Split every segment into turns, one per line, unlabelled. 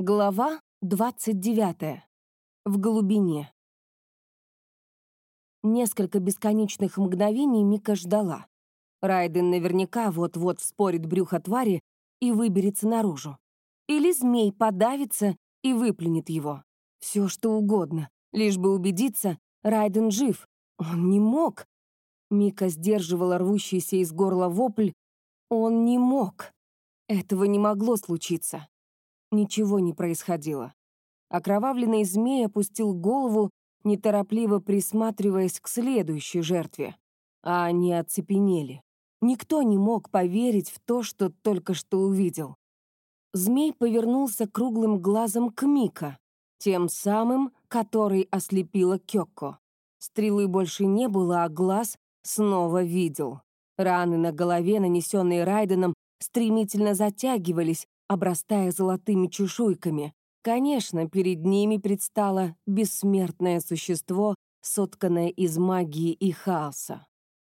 Глава 29. В глубине. Несколько бесконечных мгновений Мика ждала. Райден наверняка вот-вот вспорит брюхо твари и выберется наружу. Или змей подавится и выплюнет его. Все что угодно, лишь бы убедиться, Райден жив. Он не мог. Мика сдерживала рвущийся из горла вопль. Он не мог. Этого не могло случиться. Ничего не происходило. Окровавленный змей опустил голову, неторопливо присматриваясь к следующей жертве. А они оцепенели. Никто не мог поверить в то, что только что увидел. Змей повернулся круглым глазом к Мика, тем самым, который ослепила Кёкко. Стрелы больше не было, а глаз снова видел. Раны на голове, нанесенные Райденом, стремительно затягивались, обрастая золотыми чешуйками. Конечно, перед ними предстало бессмертное существо, сотканное из магии и хаоса.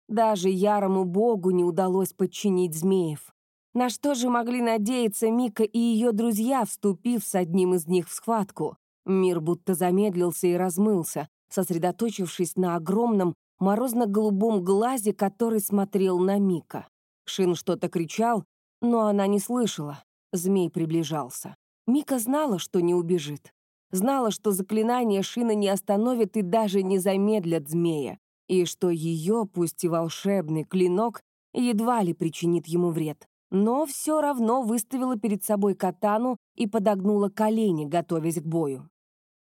Даже ярому богу не удалось подчинить змеев. На что же могли надеяться Мика и ее друзья, вступив с одним из них в схватку? Мир будто замедлился и размылся, сосредоточившись на огромном морозно-голубом глазе, который смотрел на Мика. Шин что-то кричал, но она не слышала. Змей приближался. Мика знала, что не убежит. Знала, что заклинание Шина не остановит и даже не замедлят змея, и что ее, пусть и волшебный, клинок едва ли причинит ему вред. Но все равно выставила перед собой катану и подогнула колени, готовясь к бою.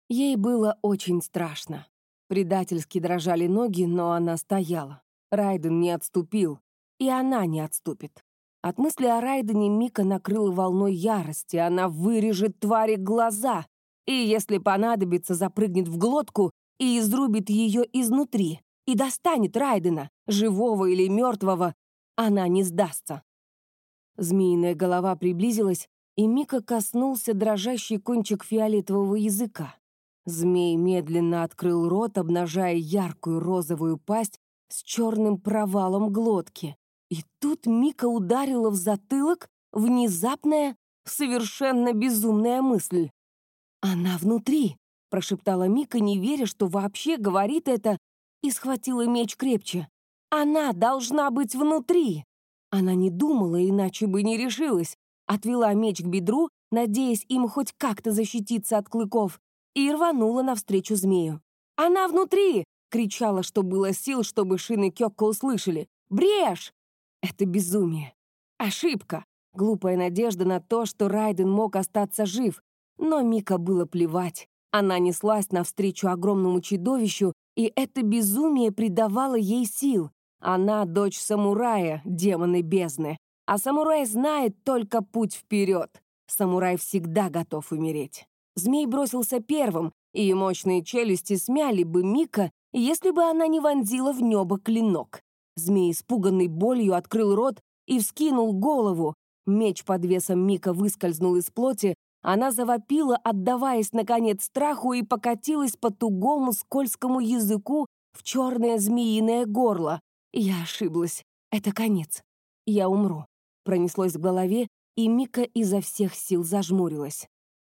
Ей было очень страшно. Предательски дрожали ноги, но она стояла. Райден не отступил, и она не отступит. От мысли о Райдене Мика накрыла волной ярости. Она вырежет твари глаза и, если понадобится, запрыгнет в глотку и изрубит ее изнутри, и достанет Райдена, живого или мертвого. Она не сдастся. Змеиная голова приблизилась, и Мика коснулся дрожащий кончик фиолетового языка. Змей медленно открыл рот, обнажая яркую розовую пасть с черным провалом глотки. И тут Мика ударила в затылок внезапная, совершенно безумная мысль. «Она внутри», — прошептала Мика, не веря, что вообще говорит это, и схватила меч крепче. «Она должна быть внутри!» Она не думала, иначе бы не решилась. Отвела меч к бедру, надеясь им хоть как-то защититься от клыков, и рванула навстречу змею. «Она внутри!» — кричала, что было сил, чтобы шины Кёкко услышали. «Брешь!» Это безумие. Ошибка. Глупая надежда на то, что Райден мог остаться жив. Но Мика было плевать. Она неслась навстречу огромному чудовищу, и это безумие придавало ей сил. Она дочь самурая, демоны бездны. А самурай знает только путь вперед. Самурай всегда готов умереть. Змей бросился первым, и мощные челюсти смяли бы Мика, если бы она не вонзила в небо клинок. Змей, испуганный болью, открыл рот и вскинул голову. Меч под весом Мика выскользнул из плоти, она завопила, отдаваясь, наконец, страху, и покатилась по тугому скользкому языку в черное змеиное горло. Я ошиблась. Это конец. Я умру. Пронеслось в голове, и Мика изо всех сил зажмурилась.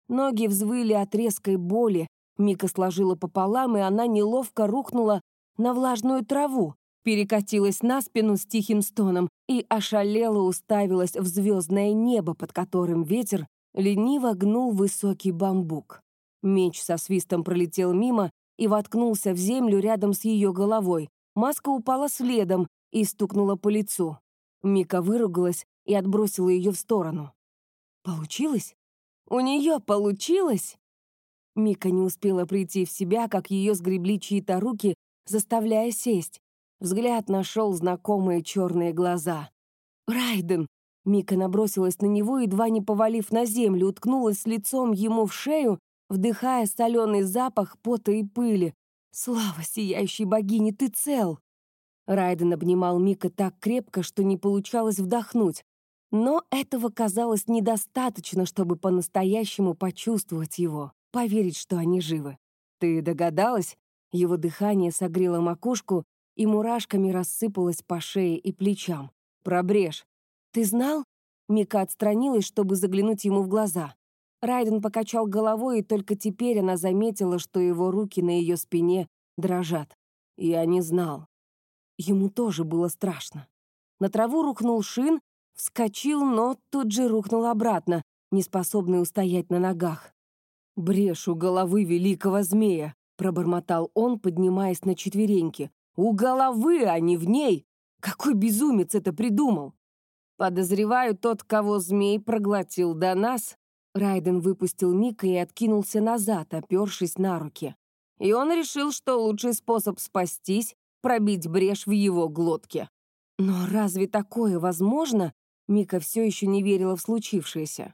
Ноги взвыли от резкой боли, Мика сложила пополам, и она неловко рухнула на влажную траву перекатилась на спину с тихим стоном и ошалела уставилась в звездное небо, под которым ветер лениво гнул высокий бамбук. Меч со свистом пролетел мимо и воткнулся в землю рядом с ее головой. Маска упала следом и стукнула по лицу. Мика выругалась и отбросила ее в сторону. «Получилось? У нее получилось?» Мика не успела прийти в себя, как ее сгребли чьи-то руки, заставляя сесть. Взгляд нашел знакомые черные глаза. «Райден!» Мика набросилась на него, едва не повалив на землю, уткнулась лицом ему в шею, вдыхая соленый запах пота и пыли. «Слава сияющей богине, ты цел!» Райден обнимал Мика так крепко, что не получалось вдохнуть. Но этого казалось недостаточно, чтобы по-настоящему почувствовать его, поверить, что они живы. «Ты догадалась?» Его дыхание согрело макушку, и мурашками рассыпалась по шее и плечам. Пробрежь. «Ты знал?» Мика отстранилась, чтобы заглянуть ему в глаза. Райден покачал головой, и только теперь она заметила, что его руки на ее спине дрожат. Я не знал. Ему тоже было страшно. На траву рухнул Шин, вскочил, но тут же рухнул обратно, неспособный устоять на ногах. «Брешь у головы великого змея», — пробормотал он, поднимаясь на четвереньки. «У головы, а не в ней! Какой безумец это придумал!» «Подозреваю, тот, кого змей проглотил до нас...» Райден выпустил Мика и откинулся назад, опершись на руки. И он решил, что лучший способ спастись — пробить брешь в его глотке. Но разве такое возможно? Мика все еще не верила в случившееся.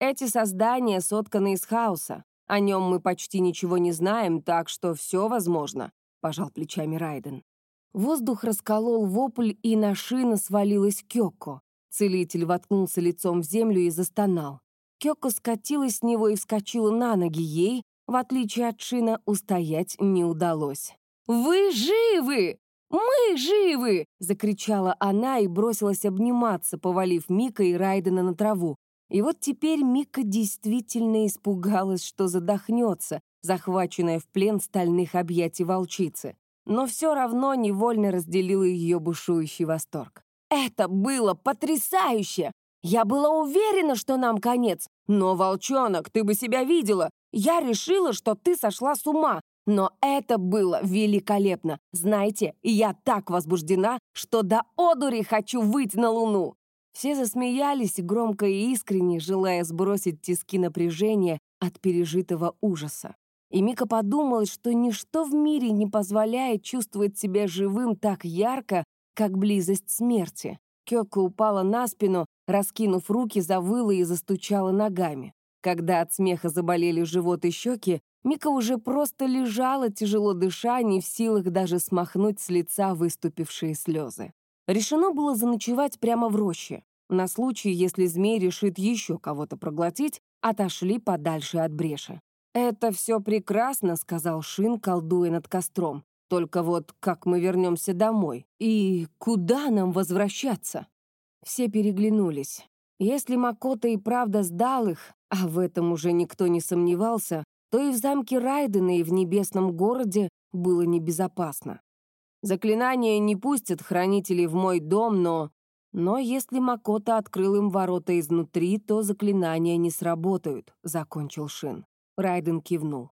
Эти создания сотканы из хаоса. О нем мы почти ничего не знаем, так что все возможно», — пожал плечами Райден. Воздух расколол вопль, и на шина свалилась Кёко. Целитель воткнулся лицом в землю и застонал. Кёко скатилась с него и вскочила на ноги. Ей, в отличие от шина, устоять не удалось. «Вы живы! Мы живы!» — закричала она и бросилась обниматься, повалив Мика и Райдена на траву. И вот теперь Мика действительно испугалась, что задохнется, захваченная в плен стальных объятий волчицы. Но все равно невольно разделила ее бушующий восторг. «Это было потрясающе! Я была уверена, что нам конец. Но, волчонок, ты бы себя видела. Я решила, что ты сошла с ума. Но это было великолепно. Знаете, я так возбуждена, что до одури хочу выйти на луну. Все засмеялись громко и искренне, желая сбросить тиски напряжения от пережитого ужаса. И Мика подумала, что ничто в мире не позволяет чувствовать себя живым так ярко, как близость смерти. Кёка упала на спину, раскинув руки, завыла и застучала ногами. Когда от смеха заболели живот и щеки, Мика уже просто лежала, тяжело дыша, не в силах даже смахнуть с лица выступившие слезы. Решено было заночевать прямо в роще. На случай, если змей решит еще кого-то проглотить, отошли подальше от бреши. «Это все прекрасно», — сказал Шин, колдуя над костром. «Только вот как мы вернемся домой? И куда нам возвращаться?» Все переглянулись. Если Макота и правда сдал их, а в этом уже никто не сомневался, то и в замке Райдена, и в небесном городе было небезопасно. Заклинания не пустят хранителей в мой дом, но... Но если Макота открыл им ворота изнутри, то заклинания не сработают», — закончил Шин. Райден кивнул.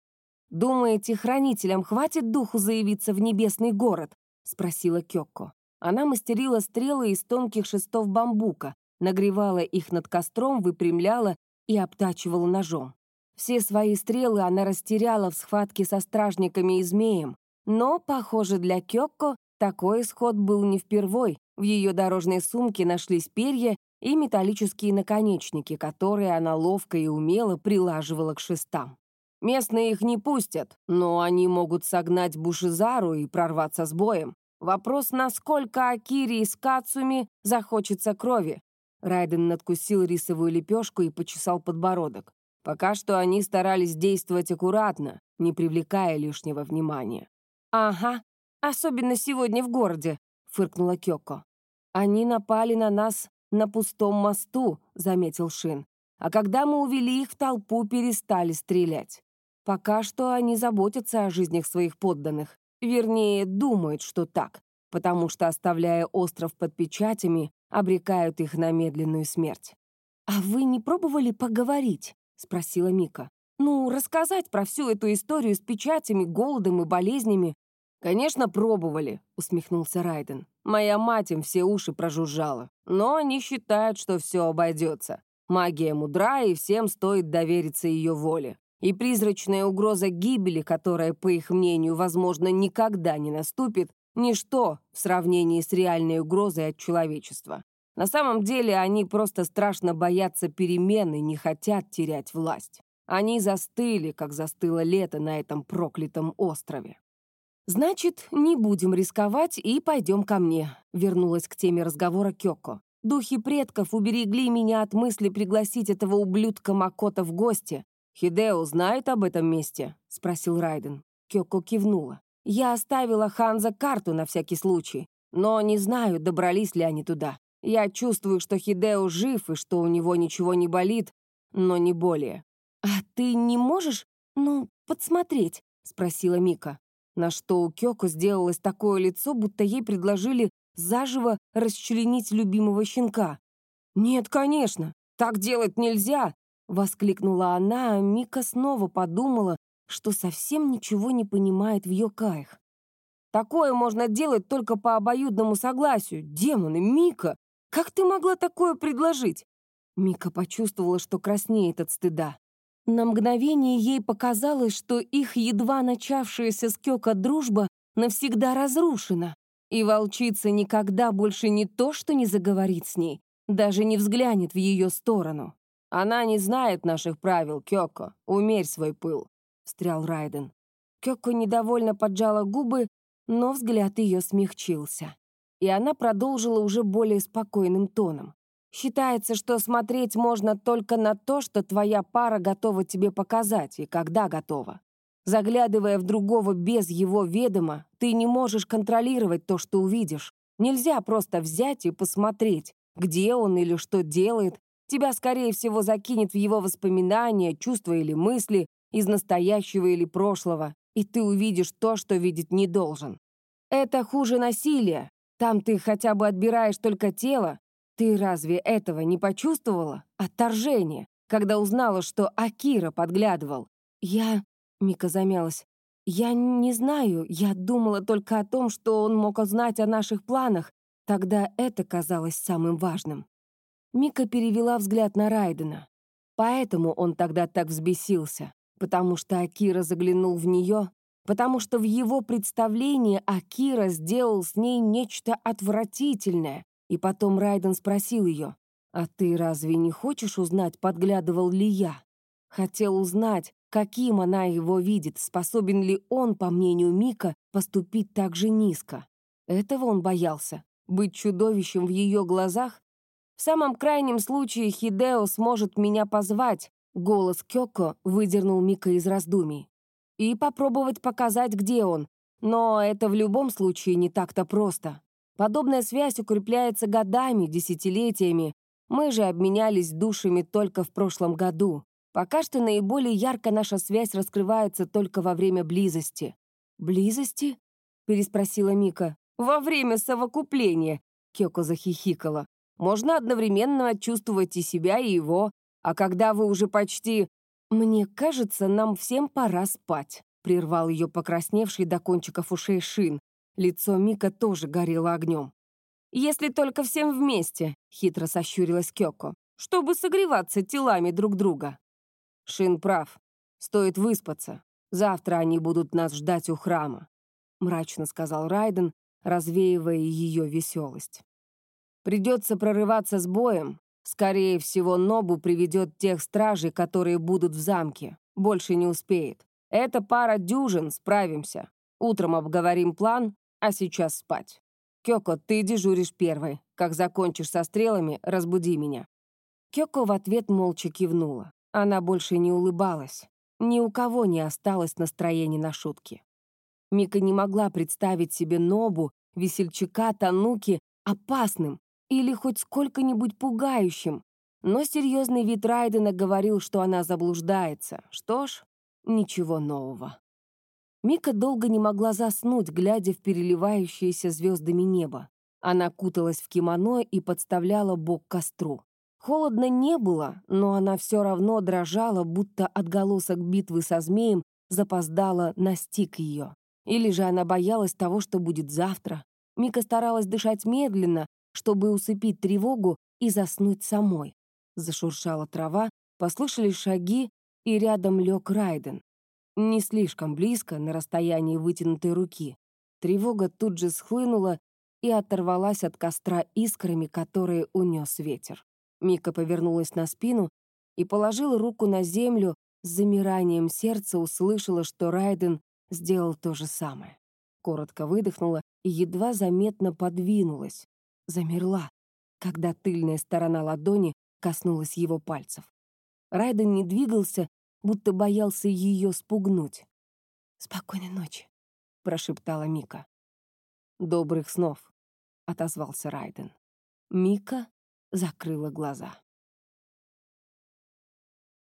«Думаете, хранителям хватит духу заявиться в небесный город?» — спросила Кёкко. Она мастерила стрелы из тонких шестов бамбука, нагревала их над костром, выпрямляла и обтачивала ножом. Все свои стрелы она растеряла в схватке со стражниками и змеем, но, похоже, для Кёкко такой исход был не впервой. В ее дорожной сумке нашлись перья и металлические наконечники, которые она ловко и умело прилаживала к шестам. Местные их не пустят, но они могут согнать Бушизару и прорваться с боем. Вопрос, насколько Акири и Скацуми захочется крови. Райден надкусил рисовую лепешку и почесал подбородок. Пока что они старались действовать аккуратно, не привлекая лишнего внимания. «Ага, особенно сегодня в городе», — фыркнула Кёко. «Они напали на нас на пустом мосту», — заметил Шин. «А когда мы увели их в толпу, перестали стрелять. Пока что они заботятся о жизнях своих подданных. Вернее, думают, что так, потому что, оставляя остров под печатями, обрекают их на медленную смерть». «А вы не пробовали поговорить?» — спросила Мика. «Ну, рассказать про всю эту историю с печатями, голодом и болезнями. «Конечно, пробовали», — усмехнулся Райден. «Моя мать им все уши прожужжала. Но они считают, что все обойдется. Магия мудра, и всем стоит довериться ее воле. И призрачная угроза гибели, которая, по их мнению, возможно, никогда не наступит, ничто в сравнении с реальной угрозой от человечества. На самом деле они просто страшно боятся перемен и не хотят терять власть. Они застыли, как застыло лето на этом проклятом острове. «Значит, не будем рисковать и пойдем ко мне», — вернулась к теме разговора Кёко. «Духи предков уберегли меня от мысли пригласить этого ублюдка Макота в гости. Хидео знает об этом месте?» — спросил Райден. Кёко кивнула. «Я оставила Ханза карту на всякий случай, но не знаю, добрались ли они туда. Я чувствую, что Хидео жив и что у него ничего не болит, но не более. «А ты не можешь, ну, подсмотреть?» — спросила Мика. На что у Кёко сделалось такое лицо, будто ей предложили заживо расчленить любимого щенка. «Нет, конечно, так делать нельзя!» — воскликнула она, а Мика снова подумала, что совсем ничего не понимает в Йокаях. «Такое можно делать только по обоюдному согласию. Демоны, Мика, как ты могла такое предложить?» Мика почувствовала, что краснеет от стыда. На мгновение ей показалось, что их едва начавшаяся с дружба навсегда разрушена, и волчица никогда больше не то, что не заговорит с ней, даже не взглянет в ее сторону. «Она не знает наших правил, Кёко. Умерь свой пыл», — встрял Райден. Кёко недовольно поджала губы, но взгляд ее смягчился. И она продолжила уже более спокойным тоном. Считается, что смотреть можно только на то, что твоя пара готова тебе показать и когда готова. Заглядывая в другого без его ведома, ты не можешь контролировать то, что увидишь. Нельзя просто взять и посмотреть, где он или что делает. Тебя, скорее всего, закинет в его воспоминания, чувства или мысли из настоящего или прошлого, и ты увидишь то, что видеть не должен. Это хуже насилия. Там ты хотя бы отбираешь только тело, ты разве этого не почувствовала? Отторжение, когда узнала, что Акира подглядывал. Я... Мика замялась. Я не знаю, я думала только о том, что он мог узнать о наших планах. Тогда это казалось самым важным. Мика перевела взгляд на Райдена. Поэтому он тогда так взбесился. Потому что Акира заглянул в нее, потому что в его представлении Акира сделал с ней нечто отвратительное, и потом Райден спросил ее, «А ты разве не хочешь узнать, подглядывал ли я?» Хотел узнать, каким она его видит, способен ли он, по мнению Мика, поступить так же низко. Этого он боялся, быть чудовищем в ее глазах. В самом крайнем случае Хидео сможет меня позвать, голос Кёко выдернул Мика из раздумий. И попробовать показать, где он, но это в любом случае не так-то просто. Подобная связь укрепляется годами, десятилетиями. Мы же обменялись душами только в прошлом году. Пока что наиболее ярко наша связь раскрывается только во время близости. «Близости?» — переспросила Мика. «Во время совокупления!» — Кёко захихикала. «Можно одновременно чувствовать и себя, и его. А когда вы уже почти...» «Мне кажется, нам всем пора спать», — прервал ее покрасневший до кончиков ушей Шин. Лицо Мика тоже горело огнем. «Если только всем вместе», — хитро сощурилась Кёко, «чтобы согреваться телами друг друга». Шин прав. Стоит выспаться. Завтра они будут нас ждать у храма», — мрачно сказал Райден, развеивая ее веселость. «Придется прорываться с боем. Скорее всего, Нобу приведет тех стражей, которые будут в замке. Больше не успеет. Это пара дюжин, справимся. Утром обговорим план, а сейчас спать. Кёко, ты дежуришь первой. Как закончишь со стрелами, разбуди меня». Кёко в ответ молча кивнула. Она больше не улыбалась. Ни у кого не осталось настроения на шутки. Мика не могла представить себе Нобу, весельчака Тануки опасным или хоть сколько-нибудь пугающим, но серьезный вид Райдена говорил, что она заблуждается. Что ж, ничего нового. Мика долго не могла заснуть, глядя в переливающееся звездами небо. Она куталась в кимоно и подставляла бок костру. Холодно не было, но она все равно дрожала, будто отголосок битвы со змеем запоздала настиг ее. Или же она боялась того, что будет завтра. Мика старалась дышать медленно, чтобы усыпить тревогу и заснуть самой. Зашуршала трава, послышались шаги, и рядом лег Райден. Не слишком близко, на расстоянии вытянутой руки. Тревога тут же схлынула и оторвалась от костра искрами, которые унес ветер. Мика повернулась на спину и положила руку на землю, с замиранием сердца услышала, что Райден сделал то же самое. Коротко выдохнула и едва заметно подвинулась. Замерла, когда тыльная сторона ладони коснулась его пальцев. Райден не двигался, будто боялся ее спугнуть. «Спокойной ночи», — прошептала Мика. «Добрых снов», — отозвался Райден. Мика закрыла глаза.